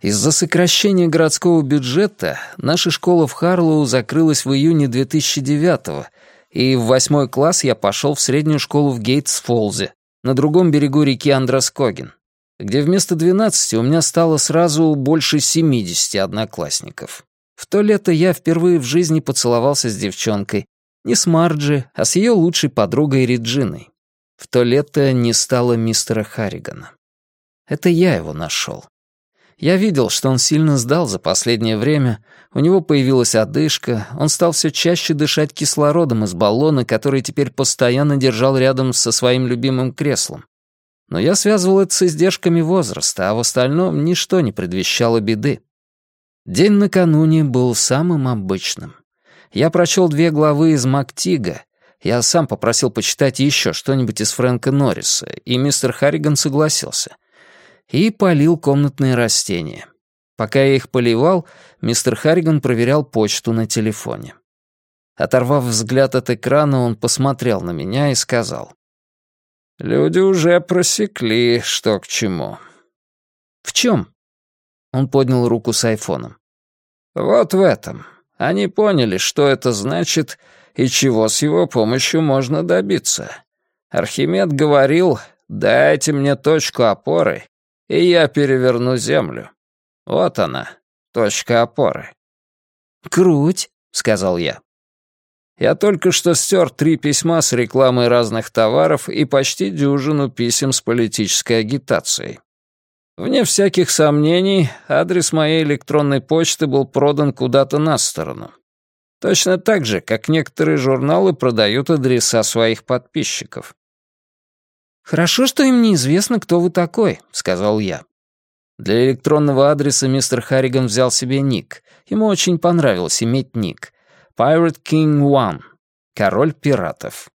Из-за сокращения городского бюджета наша школа в Харлоу закрылась в июне 2009-го, и в восьмой класс я пошел в среднюю школу в Гейтс-Фолзе, на другом берегу реки Андроскоген, где вместо 12 у меня стало сразу больше 70 одноклассников. В то лето я впервые в жизни поцеловался с девчонкой, не с Марджи, а с ее лучшей подругой Реджиной. В то лето не стало мистера Харригана. Это я его нашел. Я видел, что он сильно сдал за последнее время, у него появилась одышка, он стал все чаще дышать кислородом из баллона, который теперь постоянно держал рядом со своим любимым креслом. Но я связывал это с издержками возраста, а в остальном ничто не предвещало беды. День накануне был самым обычным. Я прочел две главы из Мактига. Я сам попросил почитать еще что-нибудь из Фрэнка Норриса, и мистер Харриган согласился — и полил комнатные растения. Пока я их поливал, мистер Харриган проверял почту на телефоне. Оторвав взгляд от экрана, он посмотрел на меня и сказал. «Люди уже просекли, что к чему». «В чем?» Он поднял руку с айфоном. «Вот в этом. Они поняли, что это значит и чего с его помощью можно добиться. Архимед говорил, дайте мне точку опоры, и я переверну землю. Вот она, точка опоры». «Круть», — сказал я. Я только что стер три письма с рекламой разных товаров и почти дюжину писем с политической агитацией. Вне всяких сомнений, адрес моей электронной почты был продан куда-то на сторону. Точно так же, как некоторые журналы продают адреса своих подписчиков. «Хорошо, что им неизвестно, кто вы такой», — сказал я. Для электронного адреса мистер Харриган взял себе ник. Ему очень понравилось иметь ник. Pirate King One. Король пиратов.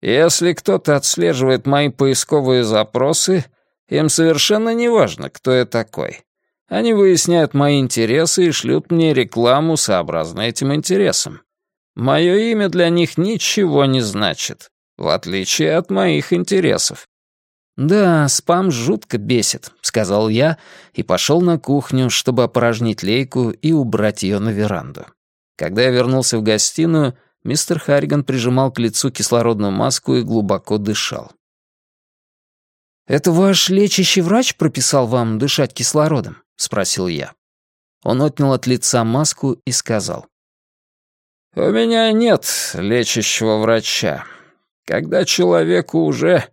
Если кто-то отслеживает мои поисковые запросы, им совершенно не важно, кто я такой. Они выясняют мои интересы и шлют мне рекламу сообразно этим интересам. Мое имя для них ничего не значит в отличие от моих интересов. «Да, спам жутко бесит», — сказал я и пошел на кухню, чтобы опорожнить лейку и убрать ее на веранду. Когда я вернулся в гостиную, мистер Харриган прижимал к лицу кислородную маску и глубоко дышал. «Это ваш лечащий врач прописал вам дышать кислородом?» — спросил я. Он отнял от лица маску и сказал. «У меня нет лечащего врача. Когда человеку уже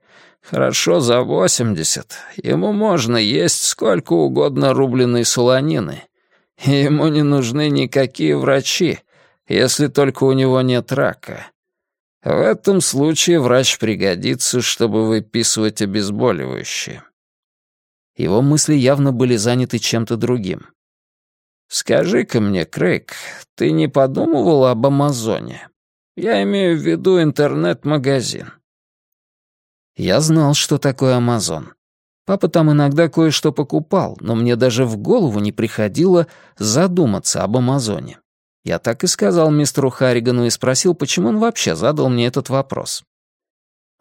хорошо за восемьдесят, ему можно есть сколько угодно рубленой солонины, и ему не нужны никакие врачи, если только у него нет рака. В этом случае врач пригодится, чтобы выписывать обезболивающее. Его мысли явно были заняты чем-то другим. «Скажи-ка мне, Крейг, ты не подумывал об Амазоне?» Я имею в виду интернет-магазин. Я знал, что такое Амазон. Папа там иногда кое-что покупал, но мне даже в голову не приходило задуматься об Амазоне. Я так и сказал мистеру Харригану и спросил, почему он вообще задал мне этот вопрос.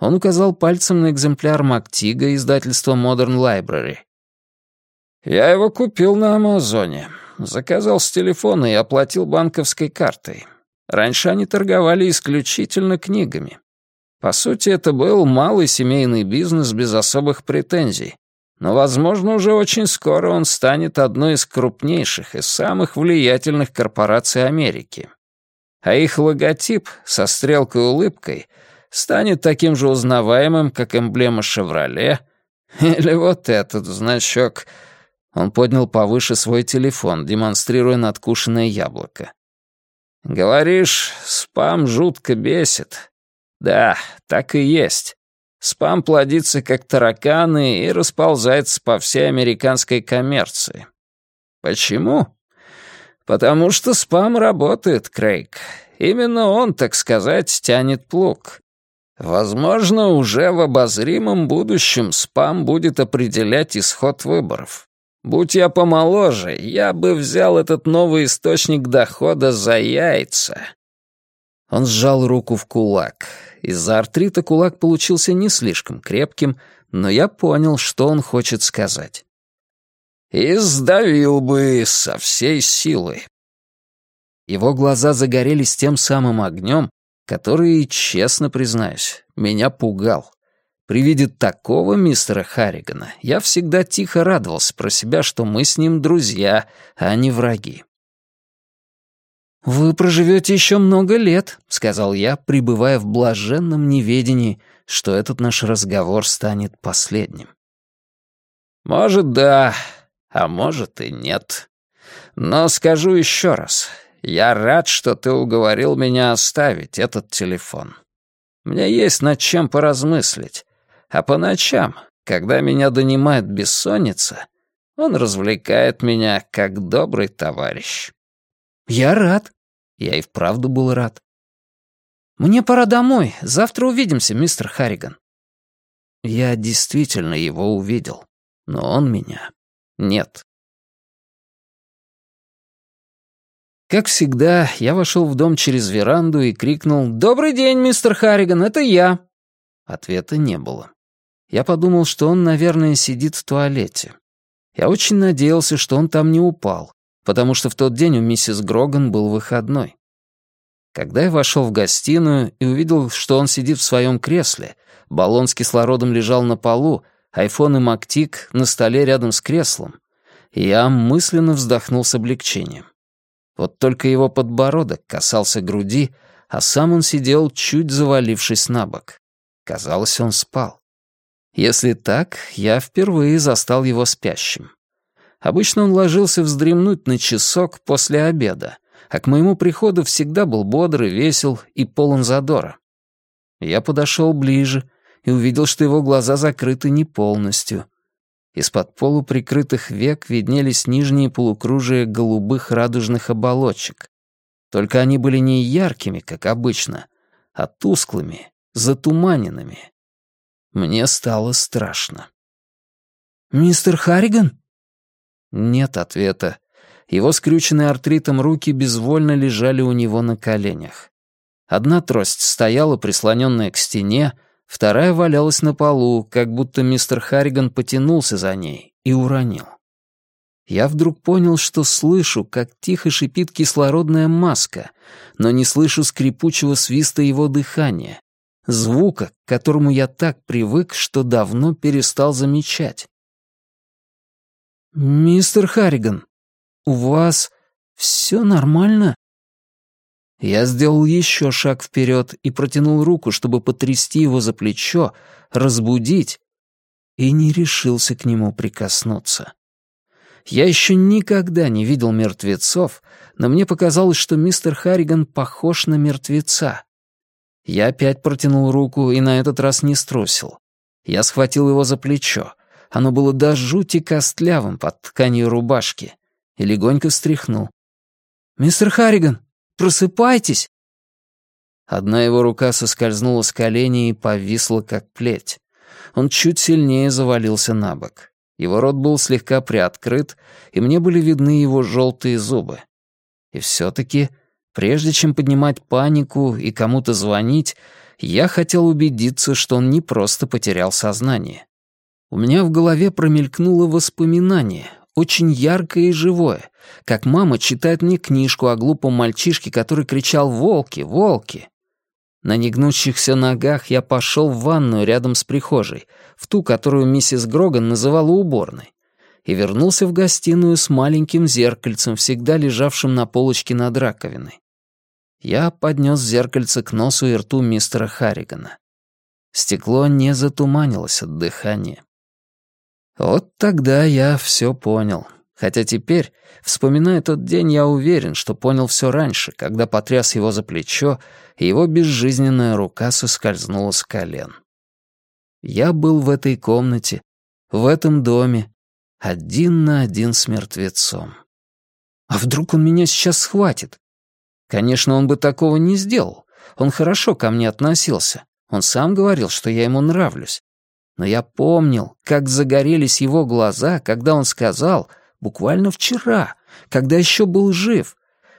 Он указал пальцем на экземпляр Мактига издательства Modern Library. «Я его купил на Амазоне. Заказал с телефона и оплатил банковской картой. Раньше они торговали исключительно книгами. По сути, это был малый семейный бизнес без особых претензий. Но, возможно, уже очень скоро он станет одной из крупнейших и самых влиятельных корпораций Америки. А их логотип со стрелкой-улыбкой станет таким же узнаваемым, как эмблема «Шевроле» или вот этот значок. Он поднял повыше свой телефон, демонстрируя надкушенное яблоко. Говоришь, спам жутко бесит. Да, так и есть. Спам плодится как тараканы и расползается по всей американской коммерции. Почему? Потому что спам работает, Крейг. Именно он, так сказать, тянет плуг. Возможно, уже в обозримом будущем спам будет определять исход выборов. Будь я помоложе, я бы взял этот новый источник дохода за яйца». Он сжал руку в кулак. Из-за артрита кулак получился не слишком крепким, но я понял, что он хочет сказать. И сдавил бы со всей силы. Его глаза загорелись тем самым огнем, который, честно признаюсь, меня пугал. При виде такого мистера Харригана я всегда тихо радовался про себя, что мы с ним друзья, а не враги. «Вы проживете еще много лет», — сказал я, пребывая в блаженном неведении, что этот наш разговор станет последним. «Может, да, а может и нет. Но скажу еще раз, я рад, что ты уговорил меня оставить этот телефон. Мне есть над чем поразмыслить, а по ночам, когда меня донимает бессонница, он развлекает меня как добрый товарищ». «Я рад». Я и вправду был рад. «Мне пора домой. Завтра увидимся, мистер Харриган». Я действительно его увидел, но он меня нет. Как всегда, я вошел в дом через веранду и крикнул «Добрый день, мистер Харриган, это я!» Ответа не было. Я подумал, что он, наверное, сидит в туалете. Я очень надеялся, что он там не упал, потому что в тот день у миссис Гроган был выходной. Когда я вошел в гостиную и увидел, что он сидит в своем кресле, баллон с кислородом лежал на полу, айфон и мактик на столе рядом с креслом, я мысленно вздохнул с облегчением. Вот только его подбородок касался груди, а сам он сидел, чуть завалившись на бок. Казалось, он спал. Если так, я впервые застал его спящим. Обычно он ложился вздремнуть на часок после обеда, а к моему приходу всегда был бодрый, весел и полон задора. Я подошел ближе и увидел, что его глаза закрыты не полностью. Из-под полуприкрытых век виднелись нижние полукружия голубых радужных оболочек. Только они были не яркими, как обычно, а тусклыми, затуманенными. Мне стало страшно. «Мистер Харриган?» Нет ответа. Его скрюченные артритом руки безвольно лежали у него на коленях. Одна трость стояла, прислоненная к стене, вторая валялась на полу, как будто мистер Харриган потянулся за ней и уронил. Я вдруг понял, что слышу, как тихо шипит кислородная маска, но не слышу скрипучего свиста его дыхания, звука, к которому я так привык, что давно перестал замечать. «Мистер Харриган, у вас все нормально?» Я сделал еще шаг вперед и протянул руку, чтобы потрясти его за плечо, разбудить, и не решился к нему прикоснуться. Я еще никогда не видел мертвецов, но мне показалось, что мистер Харриган похож на мертвеца. Я опять протянул руку и на этот раз не струсил. Я схватил его за плечо. Оно было до жути костлявым под тканью рубашки. И легонько встряхнул. «Мистер Харриган, просыпайтесь!» Одна его рука соскользнула с колени и повисла, как плеть. Он чуть сильнее завалился на бок. Его рот был слегка приоткрыт, и мне были видны его желтые зубы. И все-таки, прежде чем поднимать панику и кому-то звонить, я хотел убедиться, что он не просто потерял сознание. У меня в голове промелькнуло воспоминание, очень яркое и живое, как мама читает мне книжку о глупом мальчишке, который кричал «Волки! Волки!». На негнущихся ногах я пошел в ванную рядом с прихожей, в ту, которую миссис Гроган называла уборной, и вернулся в гостиную с маленьким зеркальцем, всегда лежавшим на полочке над раковиной. Я поднес зеркальце к носу и рту мистера Харригана. Стекло не затуманилось от дыхания. Вот тогда я все понял. Хотя теперь, вспоминая тот день, я уверен, что понял все раньше, когда потряс его за плечо, и его безжизненная рука соскользнула с колен. Я был в этой комнате, в этом доме, один на один с мертвецом. А вдруг он меня сейчас схватит? Конечно, он бы такого не сделал. Он хорошо ко мне относился. Он сам говорил, что я ему нравлюсь. Но я помнил, как загорелись его глаза, когда он сказал, буквально вчера, когда еще был жив,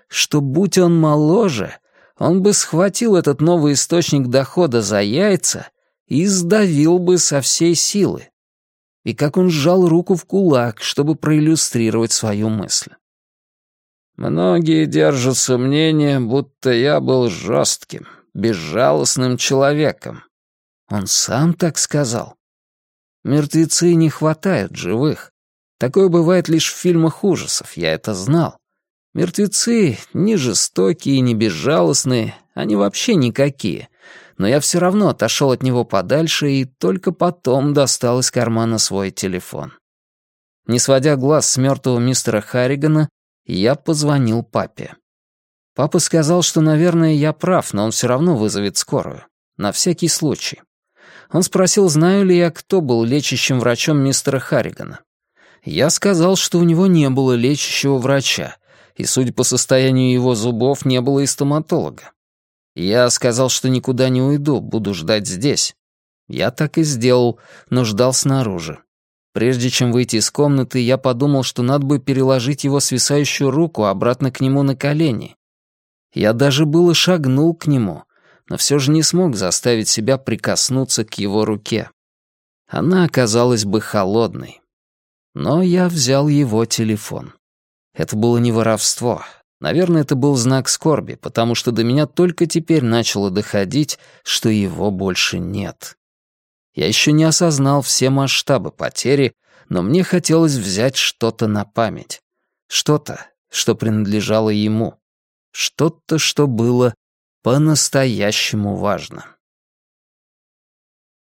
что, будь он моложе, он бы схватил этот новый источник дохода за яйца и сдавил бы со всей силы. и как он сжал руку в кулак, чтобы проиллюстрировать свою мысль. «Многие держат сомнение, будто я был жестким, безжалостным человеком». Он сам так сказал. Мертвецы не хватают живых. Такое бывает лишь в фильмах ужасов, я это знал. Мертвецы не жестокие и не безжалостные, они вообще никакие. Но я все равно отошел от него подальше и только потом достал из кармана свой телефон. Не сводя глаз с мертвого мистера Харригана, я позвонил папе. Папа сказал, что, наверное, я прав, но он все равно вызовет скорую. На всякий случай. Он спросил, знаю ли я, кто был лечащим врачом мистера Харригана. Я сказал, что у него не было лечащего врача, и, судя по состоянию его зубов, не было и стоматолога. Я сказал, что никуда не уйду, буду ждать здесь. Я так и сделал, но ждал снаружи. Прежде чем выйти из комнаты, я подумал, что надо бы переложить его свисающую руку обратно к нему на колени. Я даже было шагнул к нему, но все же не смог заставить себя прикоснуться к его руке. Она оказалась бы холодной. Но я взял его телефон. Это было не воровство. Наверное, это был знак скорби, потому что до меня только теперь начало доходить, что его больше нет. Я еще не осознал все масштабы потери, но мне хотелось взять что-то на память. Что-то, что принадлежало ему. Что-то, что было по-настоящему важно.